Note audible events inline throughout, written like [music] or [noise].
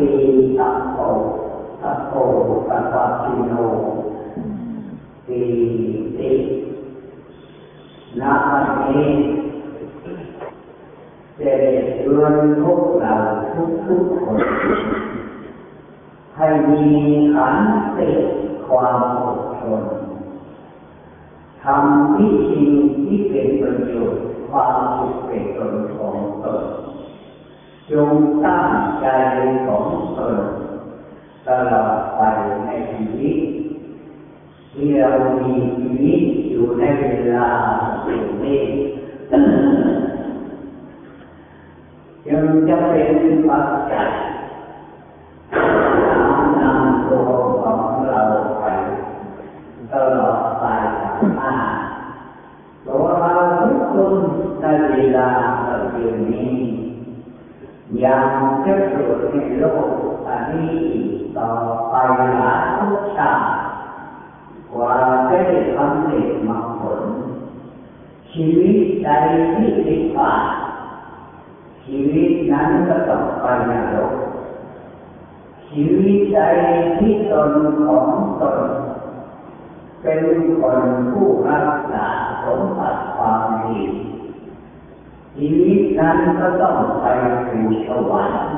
ปีสัพโตสัพโตปัปปิโนปีตินาวันนี้จะเตือนพวกเราทุกทุกคน ให้มีขันติความอดทนทำที่จงที่เป็นประโยชน์ความสุขเป็นตนของตน chúng ta ra đi cổng thường ta là phải này chỉ điều gì chỉ điều này là điều mê. [laughs] Nhưng trong đêm Phật dạy nam đô phẩm là tài sản, là phải ta đó là cuối cùng ta chỉ là ở điều mê. ย่าจะอยู่ในโลกอันนี้ต่อไปหลายทุกชาติว่าได้สำเร็จมาผล ชีวิตใดที่ติดพาดชีวิตนั้นก็ต้องไปนรกชีวิตใดที่ตนของตน เป็นคนผู้รักษาสมบัติความดี ชีวิตนั้นก็ต้องไปสู่สวรรค์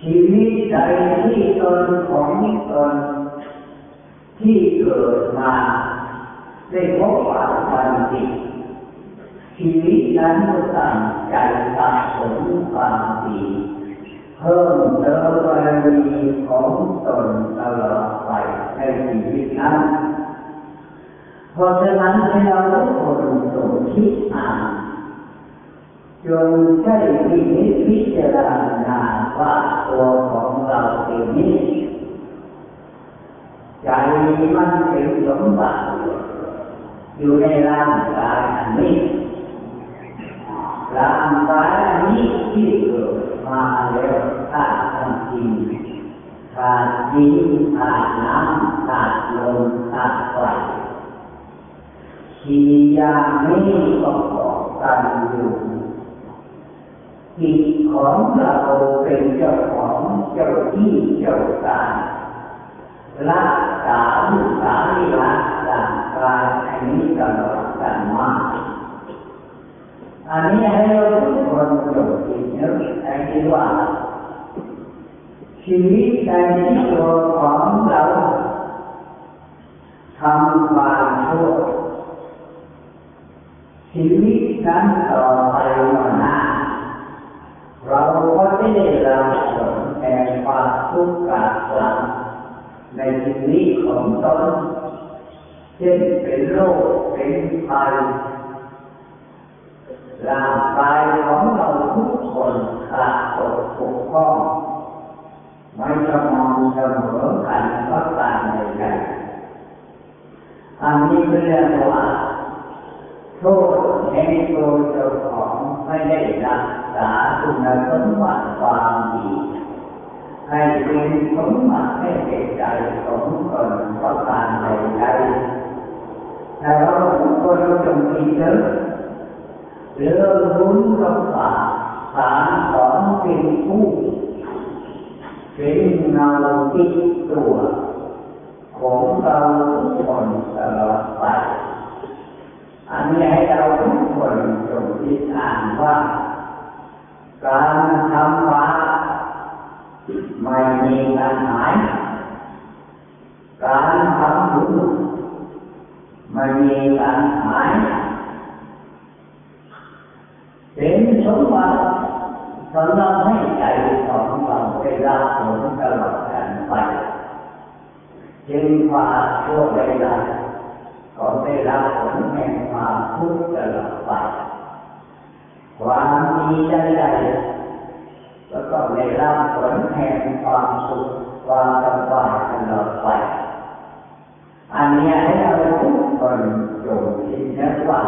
ชีวิตใดที่ตนของตนที่เกิดมาได้พบปะบันติชีวิตนั้นก็ตั้งใจตาสมความดีเพิ่มเติมบารมีของตนตลอดไปในชีวิตนั้นเพราะฉะนั้นให้เราทุกคนสมคิดอ่าน จงใช้ที่นี้พิจารณาว่าตัวของเราเป็นนี้ใจมันเป็นสมบัติอยู่ในร่างกายอันนี้ร่างกายอันนี้ที่เกิดมาแล้วถ้าทำจริงถ้าจริงถ้าน้ำถ้าลมถ้าไฟที่ยานี้ก็ต่อตันอยู่ จิตของเราเป็นเจ้าของเจ้าที่เจ้าการรักษาลูสาวิรักษาตายอันนี้ตลอดกันมาอันนี้ให้เราทุกคนจดจำนึกอันนี้ว่าชีวิตในตัวของเราทำคามชั่วชีวิตนั้นต่อไปวันหน้ เราก็ไม่ได้ละหลแห่งความทุกข์กาหลัในชีวิตของตนเช่นเป็นโรคเป็นภัยร่างกายของเราทุกคนขาดตกปกพ้องไม่สมองเสมอกันก็ต่างในใจอันนี้เรียกว่าโทษแห่งตัวเจ้าของไม่ได้ละ ษาคุณสมบัติความดีให้เป็นสมบัติให้เด็กใจสมคนประการใดๆแต่เราทุกคนจงคิดนึกเรื่องรู้คำฝากสารของเป็นผู้เป็นเงาติดตัวของเราทุกคนตลอดไปอันนี้ให้เราทุกคนจงคิดอ่านว่า การทำบาปไม่มีการหาย การทำบุญไม่มีการหายเป็นสมบัติสำหรับให้ใจของเราได้รับผลตลอดกันไปจึงความชั่วเวลาก็ได้รับผลแห่งความทุกข์ตลอดไป ความดีใดๆก็ต้องได้รับผลแห่งความสุขความสบายตลอดไป อันนี้ให้เราทุกคนจงคิดนะว่า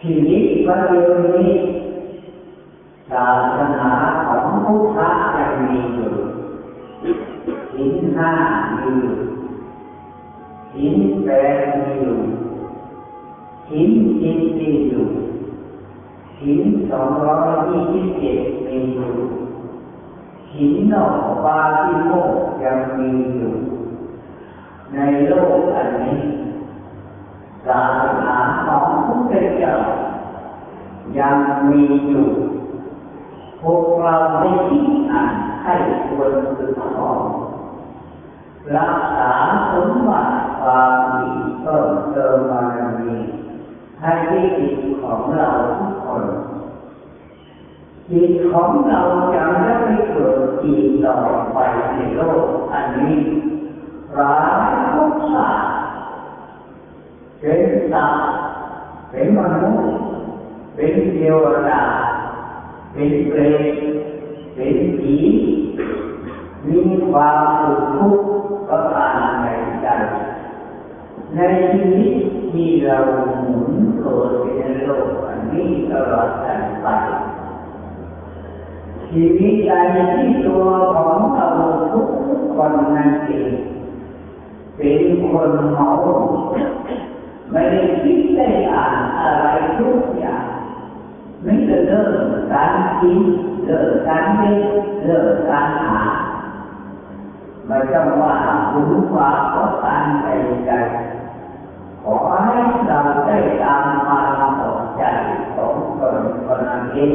ชีวิตประเดี๋ยวนี้ศาสนาของพุทธะยังมีอยู่หินห้ามีอยู่หินแปดมีอยู่หินจิตมีอยู่ หินสองร้อยยี่สิบเจ็ดมีอยู่หินนอกบาที่โมกยังมีอยู่ ในโลกอันนี้ศาสนาของพระเจ้ายังมีอยู่พวกเราไม่ทิ้งอ่านให้ควรศึกษารักษาสมบัติความดีเพิ่มเติมบารมีให้ที่จิตของเราทุก จิตของเราจะไม่เกิดอีกต่อไปในโลกอันนี้ร้ายทุกชาติเป็นสัตว์เป็นมนุษย์เป็นเทวดาเป็นเปรตเป็นผีมีความสุขทุกข์ประการในใจในชีวิตที่เราหมุนโลดในโลกอันนี้ตลอดไป ชีวิตใดที่ตัวของเราทุกคนนั้นเองเป็นคนเมาไม่ได้คิดได้อ่านอะไรทุกอย่างไม่ได้เลิกการคิดเลิกการเล่นเลิกการหาไม่ต้องว่าบุญว่าขอการใดใจขอให้เราได้ตามมาต่อใจของคนคนนั้นเอง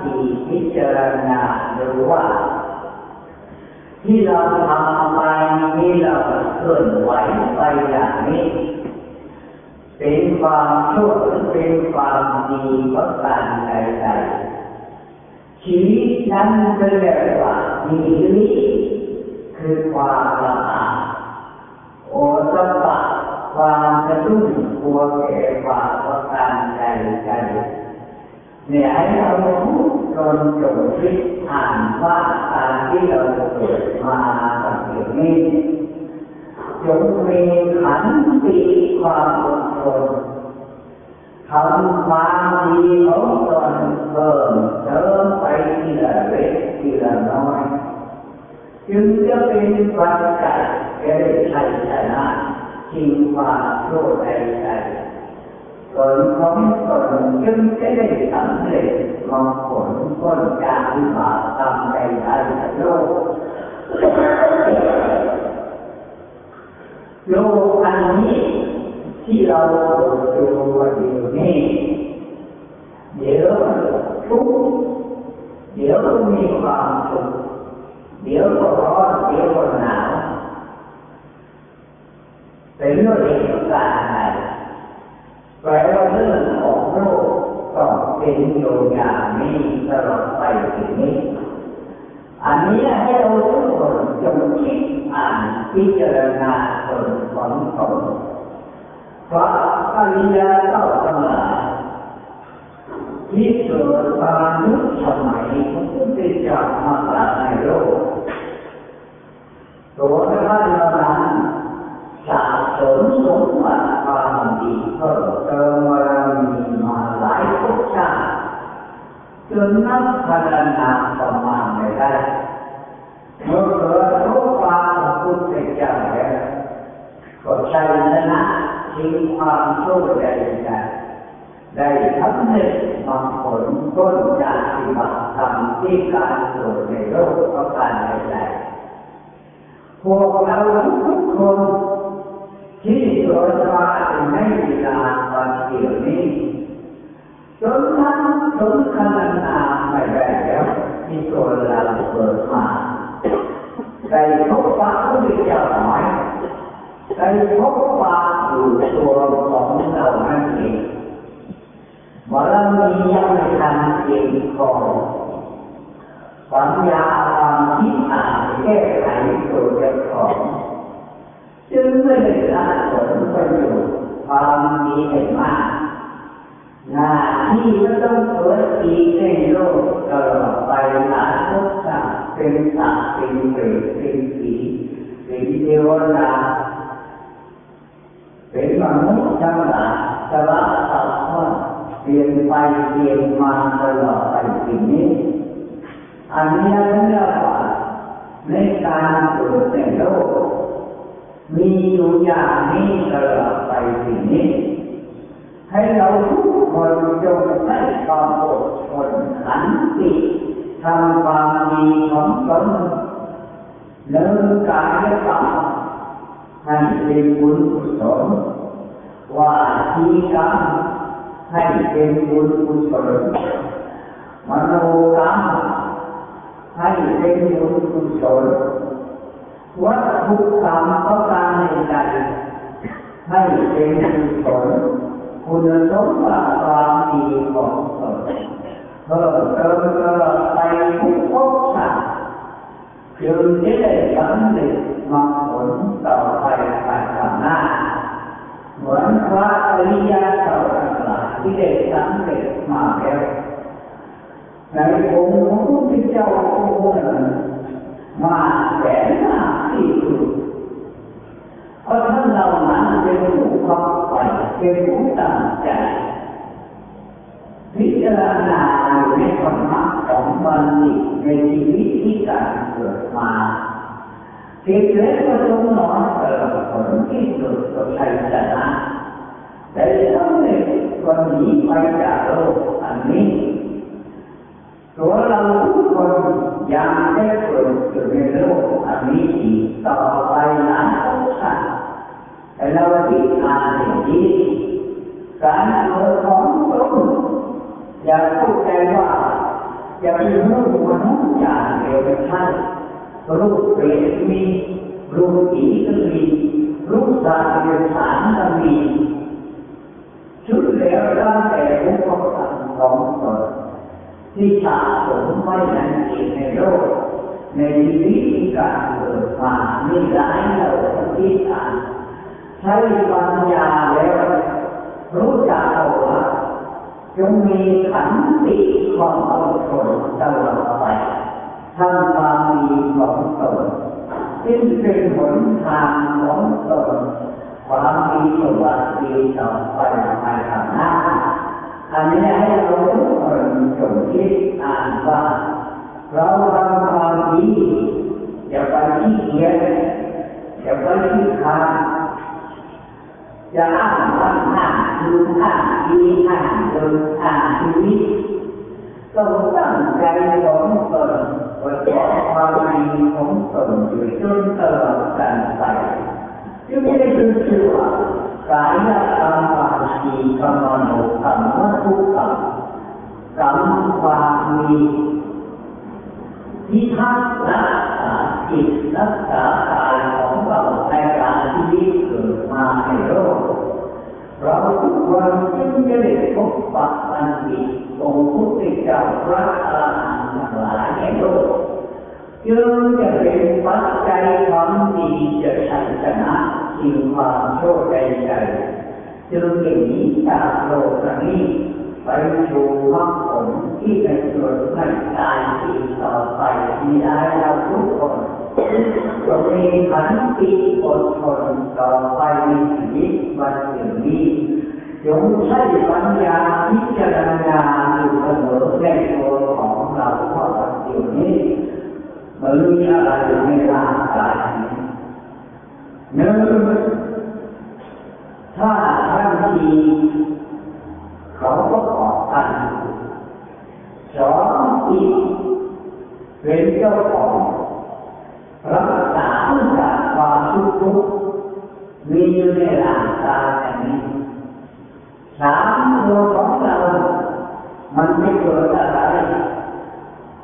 ตของคนตลอดไปชีวิตใจที่ตัวของเราเกิดมีโอตปาความถึงกลัวเก็บความชั่วทางกายทางวาจาทางใจเพราะการในในเราคิดอ่านทัศนีพิจารณาดูว่า ที่เราทำไปนี้เราเคลื่อนไหวไปอย่างนี้ เป็นความชั่วหรือเป็นความดีก็ตามใดๆชีวิตนั้นเรียกว่ามีชีวิตคือความละอาโอตปะความกระตุ้นกลัวแก่ความประการใดใด เนี่ยให้เราทุกคนจงคิดอ่านว่าการที่เราเกิดมาตั้งแต่นี้จงมีขันติความอดทนทำความดีของตนเพิ่มเติมไปทีละเล็กทีละน้อยจึงจะเป็นปัจจัยแก่ชัยชนะทิ้งความชั่วใจึงจะได้สำเร็จมองผลพ้นจากรรมใด ๆในโลกโลกอันนี้ที่เราดูวันเดียวนี้เดี๋ยวทุกเดี๋ยวก็มีความสุขเดี๋ยว ไหนแปลว่าเรื่องของโลกต้องเป็นอยู่อย่างนี้ตลอดไปถึงนี้ อันนี้ให้เราทุกคนจงคิดอ่านพิจารณาตนของตนเพราะอริยเจ้าทั้งหลายที่เกิดมายุคสมัยพระพุทธเจ้ามาในโลกตัวท่านเหล่านั้น สะสมสมบัติความดีเพิ่มเติมบารมีมาหลายภพชาติจนนับพนานาประมาณไม่ได้เมื่อเกิดรู้ความพุทธเจ้าแล้วก็ใช้ชนะทิ้งความชั่วใดๆได้ทำให้บางผลต้นจากที่บางทำที่การเกิดในโลกประการใดๆพวกเราทุกคน ที่เกิดมาในเวลาวันเดียวนี้จนทั้งจนขนาดเกิดมาได้พบปะพระพุทธเจ้าไหมได้พบปะอยู่ตัวของเรานั่นเองบารมียังไม่ทันเองก่อนปัญญาความคิดอ่านแก้ไขตัวเจ้าของ จึงไม่ได้รับผลประโยชน์ความดีให้มาก หน้าที่ก็ต้องเกิดอีกในโลกตลอดไปหลายภพชาติเป็นสัตว์เป็นเปรตเป็นผีเป็นเทวดาเป็นมนุษย์ทั้งหลายสละสัตว์เปลี่ยนไปเปลี่ยนมาตลอดไปสิ่งนี้ อันนี้เรียกว่าในการเกิดในโลก มีอยู่อย่างนี้ตลอดไปสิ่งนี้ให้เราทุกคนจงใช้ความอดทนขันติทำค วามดีของตนเริ่มกายกรรมให้เป็นบุญกุศลว่าทีกรรมให้เป็นบุญกุศลมโนกรรมให้เป็นบุญกุศลวัตถุกรรมก็การในใจให้เป็นกุศลคุณสมบัติความดีของตนเพิ่มเติมตลอดไปทุกภพชาติจึงจะได้สำเร็จมรรคผลต่อไปภายข้างหน้าเหมือนพระอริยเจ้าทั้งหลายที่ได้สำเร็จมาแล้วในองค์พระพุทธเจ้าองค์นั้นมาแสนมาก ที่สุดเพราะท่านเหล่านั้นเป็นผู้ฟังไปเป็นผู้ตั้งใจพิจารณาในธรรมะของบัณฑิตในชีวิตที่การเกิดมาเกิดเล็กก็ต้องนอนเกิดผลที่สุดก็ใช้ชนะแต่ต้องเด็กคนหนีไปจากโลกอันนี้ตัวเราทุกคนยังได้เกิดอยู่ในโลกอัน ต่อไปหลายภพชาติแต่เราที่อ่านอย่างนี้การเกิดของตนอย่าพูดใจว่าอย่าไปรู้มนุษย์อย่างเดียวไม่ใช่รูปเปรตมีรูปผีก็มีรูปสัตว์เดรัจฉานก็มีชุดแล้วตั้งแต่ผู้ปกครองของตนที่สะสมไว้ในจิตในโลก ในชีวิตที่การเกิดมามีหลายเราที่อ่านใช้ปัญญาแล้วรู้จักเอาว่าจงมีขันติความอดทนตลอดไปทำความดีของตนซึ่งเป็นหนทางของตนความดีสวัสดีต่อไปภายข้างหน้าอันนี้ให้เราทุกคนจงคิดอ่านว่า เราทำความดีอย่าไปขี้เกียจอย่าไปขี้คร้านจะอ้างวันอ้างคืนอ้างดีอ้างเดินอ้างชีวิตต้องตั้งใจของตนประกอบความดีของตนอยู่จนตลอดกันไปจึงได้คือชื่อว่ากายกรรมวาจีกรรมโนกรรมวัตถุกรรมกรรมความมี พิทักษ์รักษาจิตรักษากายของเราในการที่เกิดมาในโลกเราทุกคนจึงจะได้พบปะบัณฑิตองค์พุทธเจ้าพระอรหันต์ทั้งหลายในโลกจึงจะเป็นปัจจัยความดีจะชัยชนะสิ่งความโชคใจใจจึงจะหนีจากโลกนี้ ไปสู่มรรคผลที่เป็นส่วนไม่ตายที่ต่อไปมีได้เราทุกคนจะมีขันติอดทนต่อไปในชีวิตวันอย่างนี้จงใช้ปัญญาพิจารณาอยู่เสมอในตัวของเราเพราะวันเดียวนี้มันมีอะไรอยู่ในร่างกายนี้หนึ่งถ้าท่านที่ เขาก็ขอกันสองอีกเป็นเจ้าของรักษาจากความทุกข์ทุกมีอยู่ในร่างกายอันนี้สามตัวของเรา มันไม่เกิดอะไร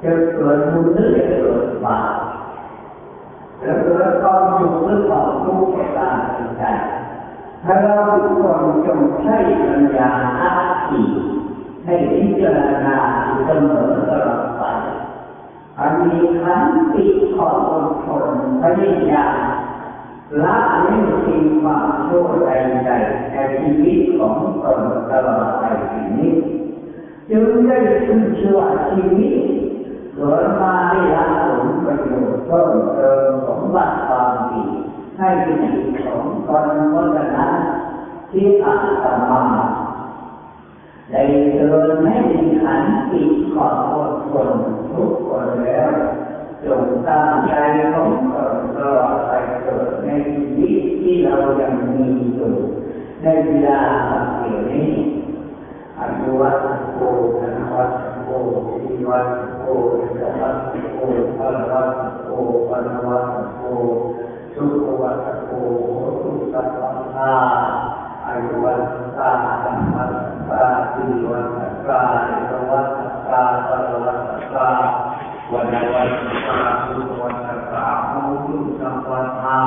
จะเกิดบุญหรือจะเกิดบาปจะเกิดความสุขหรือความทุกข์แก่กายใจถ้าเราทุกคนจงใช้ปัญญา อาชีให้พิจารณาเสมอตลอดไปอันมีขันติความอดทนพยายามละเว้นสิ่งความชั่วใดๆในชีวิตของตนตลอดไปนี้จึงได้ชื่นชื่อว่าชีวิตเกิดมาได้รับผลประโยชน์เพิ่มเติมสมบัติความดีให้ชีวิตของตนเพราะฉะนั้นที่อาตมา ได้เตือนให้มีขันติความอดทนทุกคนแล้วจงตั้งใจของตนตลอดไปเกิดในชีวิตที่เรายังมีอยู่ในเวลาเดี๋ยวนี้อายุวัตโกธนวัตโกชีวัตโกสวัตโกพลวัตโกปนวัตโกสุขวัตโกสุสัตวัตาอายุวัตตาธรรม ตาทีวัตตาสวัตตาปรวัตตาวันวัตตาสุวัตตาภูมิสัมปทา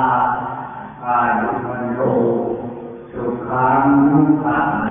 อายุมโนสุขังพัฒ